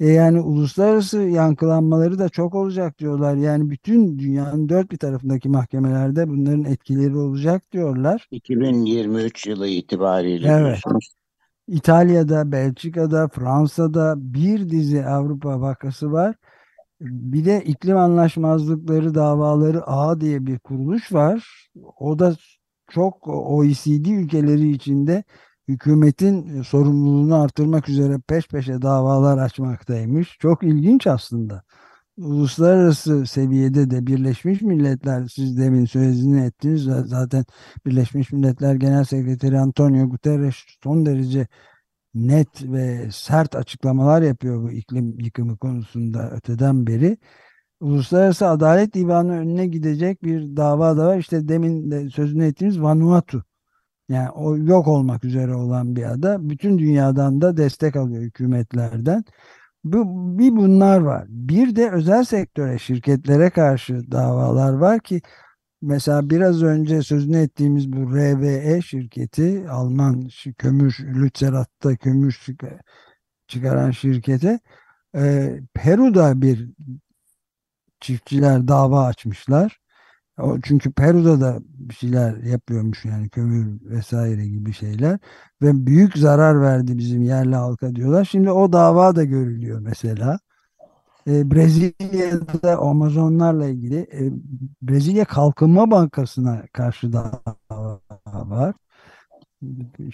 E yani uluslararası yankılanmaları da çok olacak diyorlar. Yani bütün dünyanın dört bir tarafındaki mahkemelerde bunların etkileri olacak diyorlar. 2023 yılı itibariyle. Evet. İtalya'da, Belçika'da, Fransa'da bir dizi Avrupa vakası var. Bir de iklim anlaşmazlıkları davaları A diye bir kuruluş var. O da çok OECD ülkeleri içinde hükümetin sorumluluğunu artırmak üzere peş peşe davalar açmaktaymış. Çok ilginç aslında. Uluslararası seviyede de Birleşmiş Milletler siz demin sözünü ettiniz zaten Birleşmiş Milletler Genel Sekreteri Antonio Guterres son derece net ve sert açıklamalar yapıyor bu iklim yıkımı konusunda öteden beri. Uluslararası Adalet Divanı önüne gidecek bir dava da var. İşte demin de sözünü ettiğimiz Vanuatu yani o yok olmak üzere olan bir ada. Bütün dünyadan da destek alıyor hükümetlerden. Bu, bir bunlar var. Bir de özel sektöre, şirketlere karşı davalar var ki Mesela biraz önce sözünü ettiğimiz bu RWE şirketi, Alman kömür, Lützerath'ta kömür çıkaran şirkete e, Peru'da bir çiftçiler dava açmışlar. O, çünkü Peru'da da bir şeyler yapıyormuş yani kömür vesaire gibi şeyler ve büyük zarar verdi bizim yerli halka diyorlar. Şimdi o dava da görülüyor mesela. E, Brezilya'da Amazonlarla ilgili e, Brezilya Kalkınma Bankası'na karşı dava var.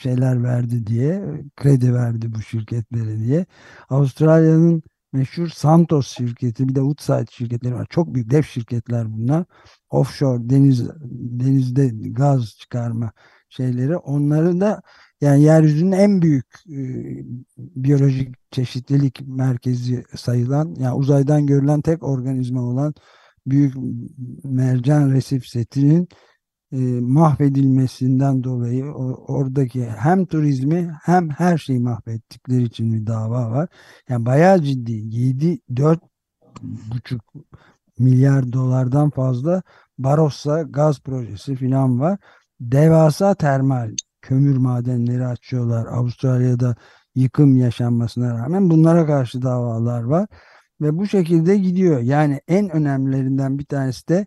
Şeyler verdi diye, kredi verdi bu şirketlere diye. Avustralya'nın meşhur Santos şirketi bir de Woodside şirketleri var. Çok büyük dev şirketler bunlar. Offshore deniz denizde gaz çıkarma şeyleri. Onları da yani yeryüzünün en büyük e, biyolojik çeşitlilik merkezi sayılan yani uzaydan görülen tek organizma olan büyük mercan resif setinin e, mahvedilmesinden dolayı o, oradaki hem turizmi hem her şeyi mahvettikleri için bir dava var. Yani bayağı ciddi 7 4 buçuk milyar dolardan fazla Barossa gaz projesi falan var. Devasa termal kömür madenleri açıyorlar. Avustralya'da yıkım yaşanmasına rağmen bunlara karşı davalar var. Ve bu şekilde gidiyor. Yani en önemlilerinden bir tanesi de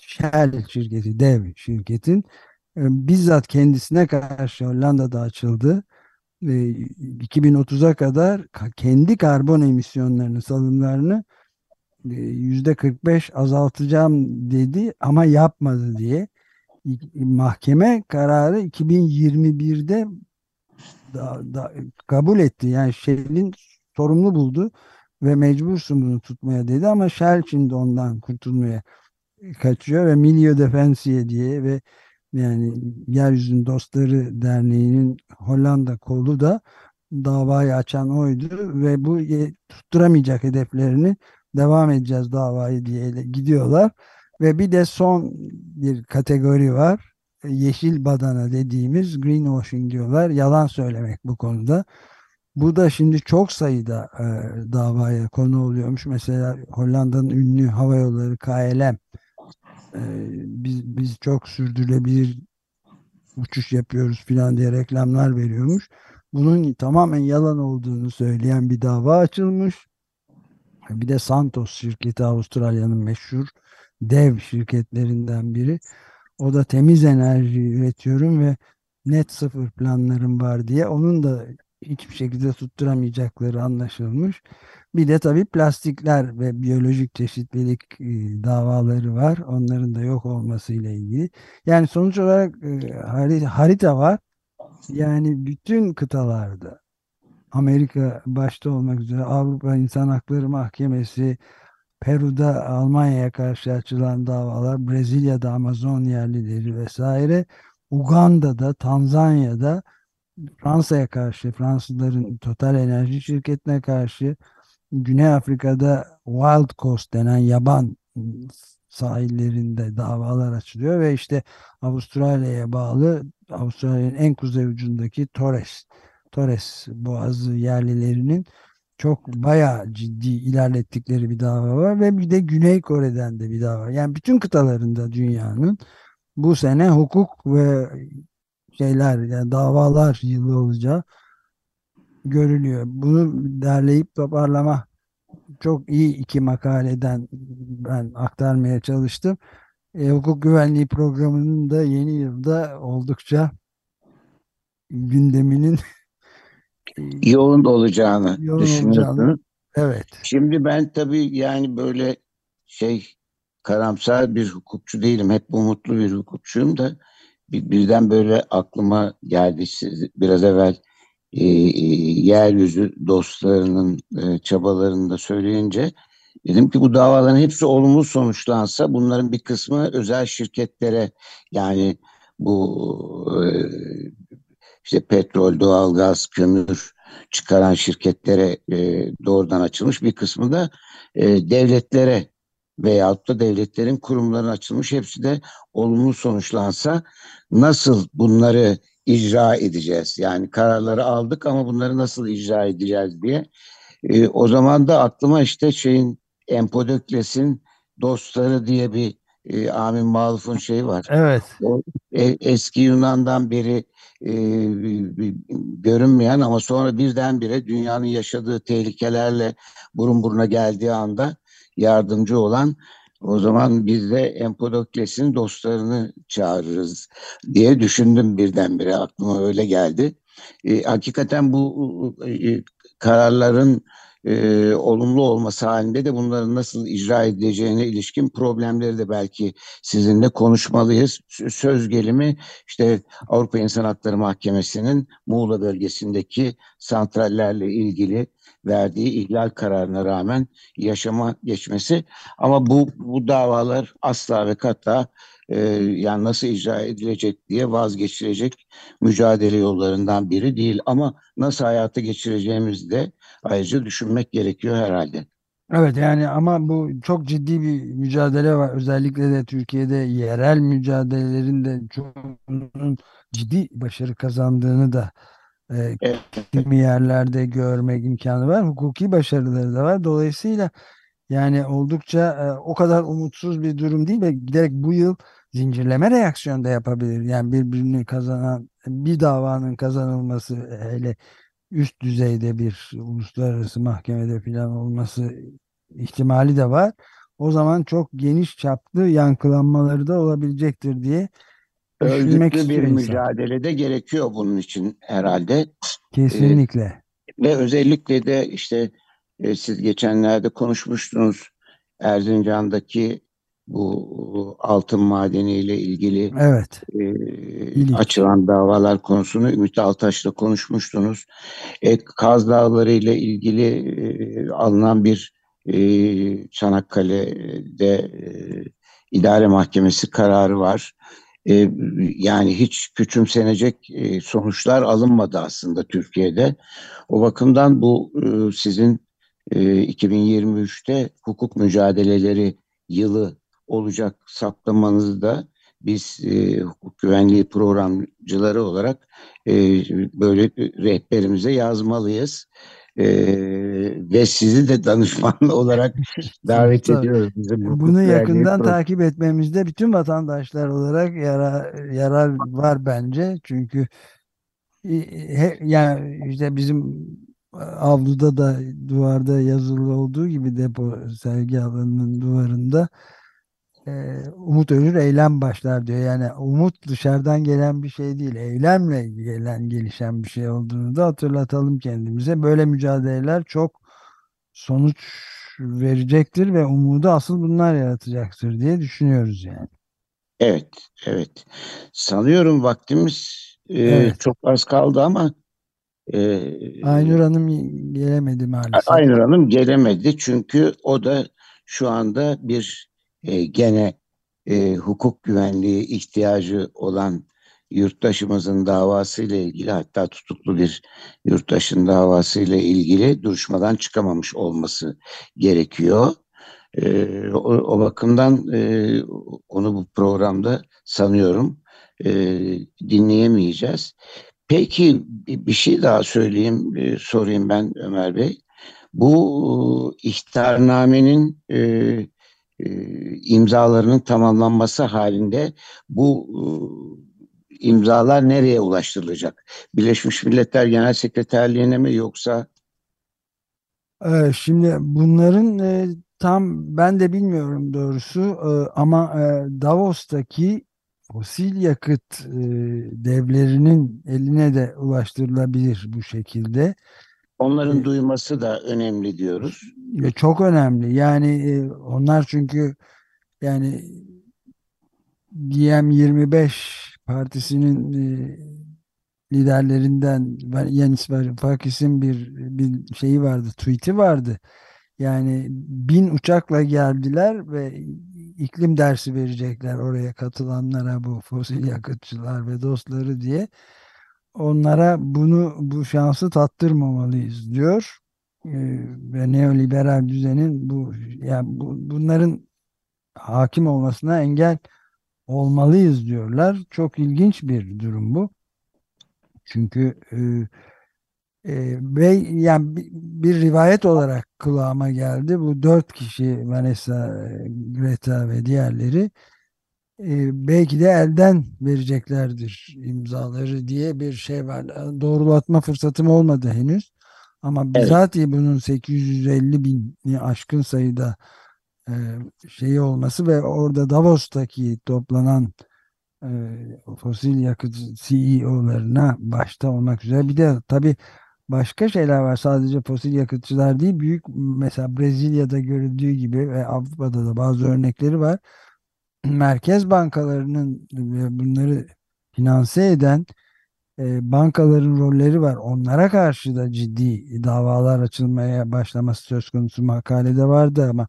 Shell şirketi, dev şirketin e, bizzat kendisine karşı Hollanda'da açıldı. 2030'a kadar kendi karbon emisyonlarını, salımlarını %45 e, azaltacağım dedi ama yapmadı diye mahkeme kararı 2021'de da, da, kabul etti. Yani Shell'in sorumlu buldu ve mecbursun bunu tutmaya dedi ama Shell şimdi ondan kurtulmaya kaçıyor ve Milio Defensie diye ve yani Yeryüzünün Dostları Derneği'nin Hollanda kolu da davayı açan oydu ve bu tutturamayacak hedeflerini devam edeceğiz davayı diye gidiyorlar. Ve bir de son bir kategori var. Yeşil badana dediğimiz greenwashing diyorlar. Yalan söylemek bu konuda. Bu da şimdi çok sayıda e, davaya konu oluyormuş. Mesela Hollanda'nın ünlü hava yolları KLM e, biz, biz çok sürdürülebilir uçuş yapıyoruz filan diye reklamlar veriyormuş. Bunun tamamen yalan olduğunu söyleyen bir dava açılmış. Bir de Santos şirketi Avustralya'nın meşhur dev şirketlerinden biri. O da temiz enerji üretiyorum ve net sıfır planlarım var diye onun da hiçbir şekilde tutturamayacakları anlaşılmış. Bir de tabii plastikler ve biyolojik çeşitlilik e, davaları var. Onların da yok olması ile ilgili. Yani sonuç olarak e, harita var. Yani bütün kıtalarda Amerika başta olmak üzere Avrupa İnsan Hakları Mahkemesi, Peru'da Almanya'ya karşı açılan davalar, Brezilya'da Amazon yerlileri vesaire, Uganda'da, Tanzanya'da Fransa'ya karşı, Fransızların Total Enerji Şirketi'ne karşı, Güney Afrika'da Wild Coast denen yaban sahillerinde davalar açılıyor ve işte Avustralya'ya bağlı Avustralya'nın en kuzey ucundaki Torres Torres Boğazı yerlilerinin çok bayağı ciddi ilerlettikleri bir dava var ve bir de Güney Kore'den de bir dava. Yani bütün kıtalarında dünyanın bu sene hukuk ve şeyler yani davalar yılı olacağı görülüyor. Bunu derleyip toparlama çok iyi iki makaleden ben aktarmaya çalıştım. E, hukuk güvenliği programının da yeni yılda oldukça gündeminin yoğun olacağını yoğun düşünüyorsunuz. Olacağını, evet. Şimdi ben tabii yani böyle şey karamsar bir hukukçu değilim. Hep umutlu bir hukukçuyum da birden böyle aklıma geldi. Siz biraz evvel e, e, yeryüzü dostlarının e, çabalarını da söyleyince dedim ki bu davaların hepsi olumlu sonuçlansa bunların bir kısmı özel şirketlere yani bu e, işte petrol, doğalgaz, kömür çıkaran şirketlere e, doğrudan açılmış bir kısmı da e, devletlere veyahut da devletlerin kurumlarına açılmış hepsi de olumlu sonuçlansa nasıl bunları icra edeceğiz? Yani kararları aldık ama bunları nasıl icra edeceğiz diye. E, o zaman da aklıma işte şeyin Empodökles'in Dostları diye bir e, Amin Maluf'un şeyi var. Evet. O, e, eski Yunan'dan beri e, görünmeyen ama sonra birdenbire dünyanın yaşadığı tehlikelerle burun buruna geldiği anda yardımcı olan o zaman biz de Empedokles'in dostlarını çağırırız diye düşündüm birdenbire aklıma öyle geldi. E, hakikaten bu e, kararların e, olumlu olması halinde de bunların nasıl icra edileceğine ilişkin problemleri de belki sizinle konuşmalıyız. Söz gelimi işte Avrupa İnsan Hakları Mahkemesi'nin Muğla bölgesindeki santrallerle ilgili verdiği ihlal kararına rağmen yaşama geçmesi. Ama bu, bu davalar asla ve kata e, yani nasıl icra edilecek diye vazgeçilecek mücadele yollarından biri değil. Ama nasıl hayata geçireceğimizi de ayrıca düşünmek gerekiyor herhalde. Evet yani ama bu çok ciddi bir mücadele var. Özellikle de Türkiye'de yerel mücadelelerin de ciddi başarı kazandığını da e, evet. kimi yerlerde görmek imkanı var. Hukuki başarıları da var. Dolayısıyla yani oldukça e, o kadar umutsuz bir durum değil ve giderek bu yıl zincirleme reaksiyon da yapabilir. Yani birbirini kazanan bir davanın kazanılması hele üst düzeyde bir uluslararası mahkemede falan olması ihtimali de var. O zaman çok geniş çaplı yankılanmaları da olabilecektir diye düşünmek Örgütlü bir insan. mücadelede gerekiyor bunun için herhalde. Kesinlikle. Ee, ve özellikle de işte e, siz geçenlerde konuşmuştunuz Erzincan'daki bu altın madeniyle ilgili evet. e, açılan davalar konusunu Ümit Altaş'la konuşmuştunuz. E, Kaz Dağları ile ilgili e, alınan bir e, Çanakkale'de e, idare mahkemesi kararı var. E, yani hiç küçümsenecek e, sonuçlar alınmadı aslında Türkiye'de. O bakımdan bu e, sizin e, 2023'te hukuk mücadeleleri yılı olacak saptamanızı da biz e, hukuk güvenliği programcıları olarak e, böyle rehberimize yazmalıyız. E, ve sizi de danışman olarak davet ediyoruz. Bizim Bunu yakından program. takip etmemizde bütün vatandaşlar olarak yarar, yarar var bence. Çünkü he, yani işte bizim avluda da duvarda yazılı olduğu gibi depo sergi alanının duvarında e, umut ölür eylem başlar diyor. Yani umut dışarıdan gelen bir şey değil. Eylemle gelen gelişen bir şey olduğunu da hatırlatalım kendimize. Böyle mücadeleler çok sonuç verecektir ve umudu asıl bunlar yaratacaktır diye düşünüyoruz yani. Evet, evet. Sanıyorum vaktimiz e, evet. çok az kaldı ama e, Aynur Hanım gelemedi maalesef. Aynur Hanım gelemedi çünkü o da şu anda bir e, gene e, hukuk güvenliği ihtiyacı olan yurttaşımızın davasıyla ilgili hatta tutuklu bir yurttaşın davasıyla ilgili duruşmadan çıkamamış olması gerekiyor. E, o, o bakımdan e, onu bu programda sanıyorum e, dinleyemeyeceğiz. Peki bir şey daha söyleyeyim, e, sorayım ben Ömer Bey. Bu e, ihtarnamenin e, e, imzalarının tamamlanması halinde bu e, imzalar nereye ulaştırılacak? Birleşmiş Milletler Genel Sekreterliğine mi yoksa? Ee, şimdi bunların e, tam ben de bilmiyorum doğrusu e, ama Davos'taki fosil yakıt devlerinin eline de ulaştırılabilir bu şekilde. Onların duyması da önemli diyoruz. Çok önemli. Yani e, onlar çünkü yani DM25 partisinin e, liderlerinden Yanis Varoufakis'in bir, bir şeyi vardı, tweet'i vardı. Yani bin uçakla geldiler ve iklim dersi verecekler oraya katılanlara bu fosil yakıtçılar ve dostları diye onlara bunu bu şansı tattırmamalıyız diyor. Ee, ve neoliberal düzenin bu yani bu, bunların hakim olmasına engel olmalıyız diyorlar. Çok ilginç bir durum bu. Çünkü e, e, yani bir, rivayet olarak kulağıma geldi. Bu dört kişi Vanessa, Greta ve diğerleri belki de elden vereceklerdir imzaları diye bir şey var. Doğrulatma fırsatım olmadı henüz. Ama Evet. bizatihi bunun 850 bini aşkın sayıda e, şeyi olması ve orada Davos'taki toplanan e, fosil yakıt CEO'larına başta olmak üzere bir de tabii başka şeyler var. Sadece fosil yakıtçılar değil, büyük mesela Brezilya'da görüldüğü gibi ve Avrupa'da da bazı örnekleri var. Merkez bankalarının ve bunları finanse eden e, bankaların rolleri var. Onlara karşı da ciddi davalar açılmaya başlaması söz konusu makalede vardı ama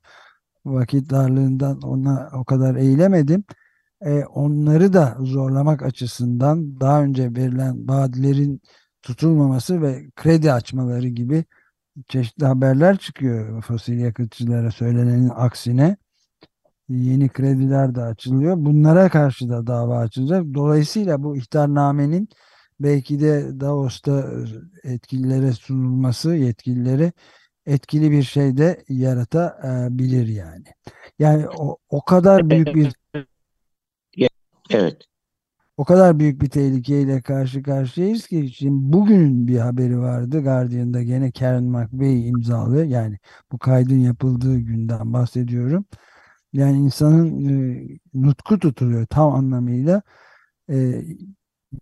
vakit darlığından ona o kadar eğilemedim. E, onları da zorlamak açısından daha önce verilen vaatlerin tutulmaması ve kredi açmaları gibi çeşitli haberler çıkıyor fosil yakıtçılara söylenenin aksine. Yeni krediler de açılıyor. Bunlara karşı da dava açılacak. Dolayısıyla bu ihtarnamenin belki de Davos'ta etkililere sunulması, yetkililere etkili bir şey de yaratabilir yani. Yani o, o kadar büyük bir Evet. o kadar büyük bir tehlikeyle karşı karşıyayız ki şimdi bugünün bir haberi vardı Guardian'da gene Karen McVeigh imzalı yani bu kaydın yapıldığı günden bahsediyorum. Yani insanın e, nutku tutuluyor tam anlamıyla e,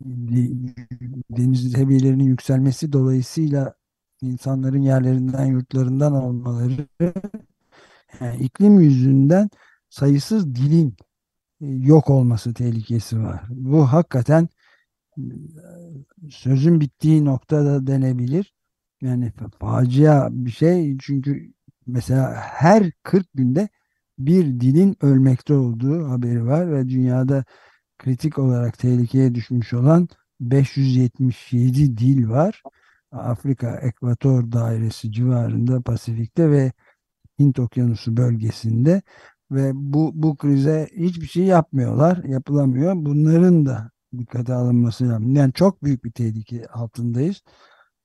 de- deniz seviyelerinin yükselmesi dolayısıyla insanların yerlerinden yurtlarından olmaları yani iklim yüzünden sayısız dilin e, yok olması tehlikesi var. Bu hakikaten e, sözün bittiği noktada denebilir. Yani fa- facia bir şey çünkü mesela her 40 günde bir dilin ölmekte olduğu haberi var ve dünyada kritik olarak tehlikeye düşmüş olan 577 dil var. Afrika Ekvator Dairesi civarında Pasifik'te ve Hint Okyanusu bölgesinde ve bu bu krize hiçbir şey yapmıyorlar, yapılamıyor. Bunların da dikkate alınması lazım. Yani çok büyük bir tehlike altındayız.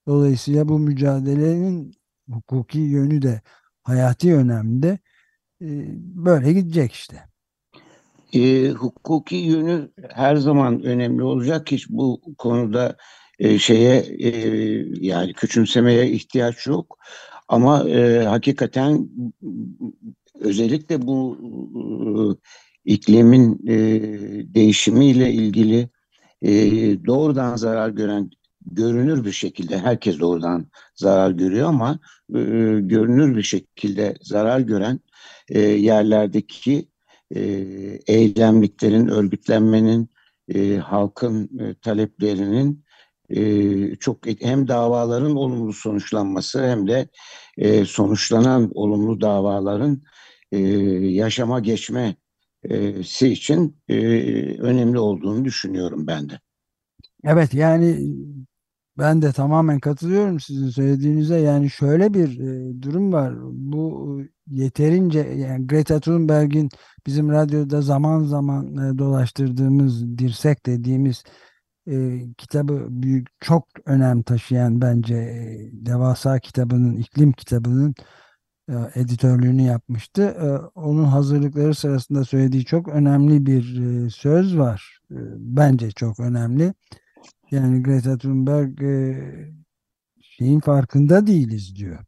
Dolayısıyla bu mücadelenin hukuki yönü de hayati önemli. Ee, Böyle gidecek işte. E, hukuki yönü her zaman önemli olacak. Hiç bu konuda e, şeye e, yani küçümsemeye ihtiyaç yok. Ama e, hakikaten özellikle bu e, iklimin e, değişimiyle ilgili e, doğrudan zarar gören görünür bir şekilde herkes doğrudan zarar görüyor ama e, görünür bir şekilde zarar gören e, yerlerdeki e, eylemliklerin, örgütlenmenin, e, halkın e, taleplerinin e, çok hem davaların olumlu sonuçlanması hem de e, sonuçlanan olumlu davaların e, yaşama geçmesi için e, önemli olduğunu düşünüyorum ben de. Evet yani ben de tamamen katılıyorum sizin söylediğinize. Yani şöyle bir e, durum var. Bu e, yeterince yani Greta Thunberg'in bizim radyoda zaman zaman e, dolaştırdığımız dirsek dediğimiz e, kitabı büyük çok önem taşıyan bence e, devasa kitabının iklim kitabının e, editörlüğünü yapmıştı. E, onun hazırlıkları sırasında söylediği çok önemli bir e, söz var. E, bence çok önemli. Yani Greta Thunberg e, şeyin farkında değiliz diyor.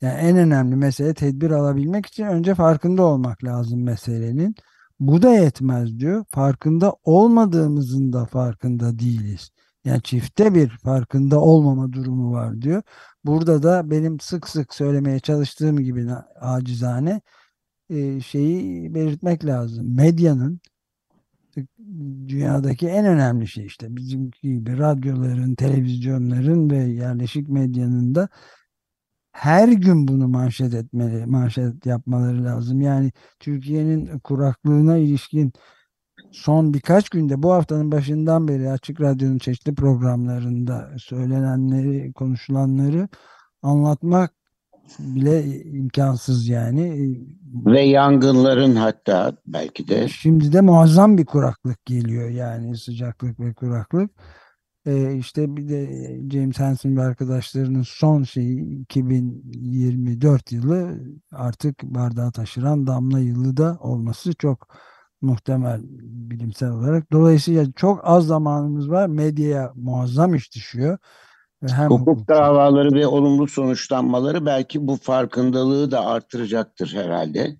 Yani en önemli mesele tedbir alabilmek için önce farkında olmak lazım meselenin. Bu da yetmez diyor. Farkında olmadığımızın da farkında değiliz. Yani çifte bir farkında olmama durumu var diyor. Burada da benim sık sık söylemeye çalıştığım gibi acizane e, şeyi belirtmek lazım. Medyanın dünyadaki en önemli şey işte bizimki gibi radyoların, televizyonların ve yerleşik medyanın da her gün bunu manşet etmeli, manşet yapmaları lazım. Yani Türkiye'nin kuraklığına ilişkin son birkaç günde bu haftanın başından beri Açık Radyo'nun çeşitli programlarında söylenenleri, konuşulanları anlatmak bile imkansız yani. Ve yangınların hatta belki de Şimdi de muazzam bir kuraklık geliyor yani sıcaklık ve kuraklık. Ee, işte bir de James Hansen ve arkadaşlarının son şeyi 2024 yılı artık bardağı taşıran damla yılı da olması çok Muhtemel bilimsel olarak. Dolayısıyla çok az zamanımız var. Medyaya muazzam iş düşüyor. Hem Hukuk hukuk- davaları ve olumlu sonuçlanmaları belki bu farkındalığı da artıracaktır herhalde.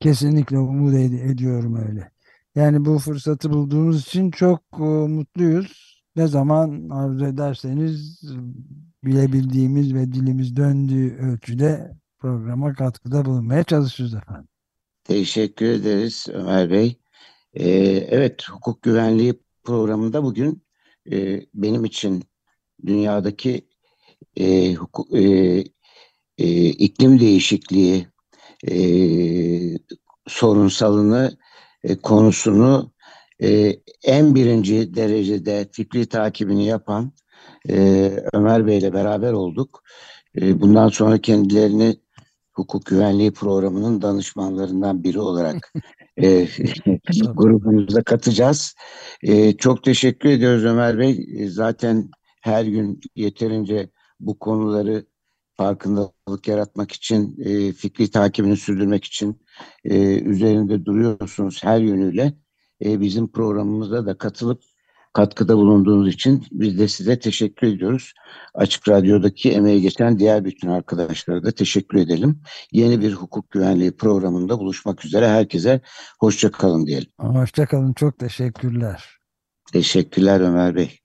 Kesinlikle umut ed- ediyorum öyle. Yani bu fırsatı bulduğumuz için çok e, mutluyuz. Ne zaman arzu ederseniz e, bilebildiğimiz ve dilimiz döndüğü ölçüde programa katkıda bulunmaya çalışıyoruz efendim. Teşekkür ederiz Ömer Bey. Ee, evet, hukuk güvenliği programında bugün e, benim için dünyadaki e, hukuk, e, e, iklim değişikliği e, sorunsalını e, konusunu e, en birinci derecede fikri takibini yapan e, Ömer Bey ile beraber olduk. E, bundan sonra kendilerini hukuk güvenliği programının danışmanlarından biri olarak e, grubumuza katacağız. E, çok teşekkür ediyoruz Ömer Bey. E, zaten her gün yeterince bu konuları farkındalık yaratmak için, e, fikri takibini sürdürmek için e, üzerinde duruyorsunuz her yönüyle. E, bizim programımıza da katılıp katkıda bulunduğunuz için biz de size teşekkür ediyoruz. Açık Radyo'daki emeği geçen diğer bütün arkadaşlara da teşekkür edelim. Yeni bir hukuk güvenliği programında buluşmak üzere herkese hoşça kalın diyelim. Hoşça kalın. Çok teşekkürler. Teşekkürler Ömer Bey.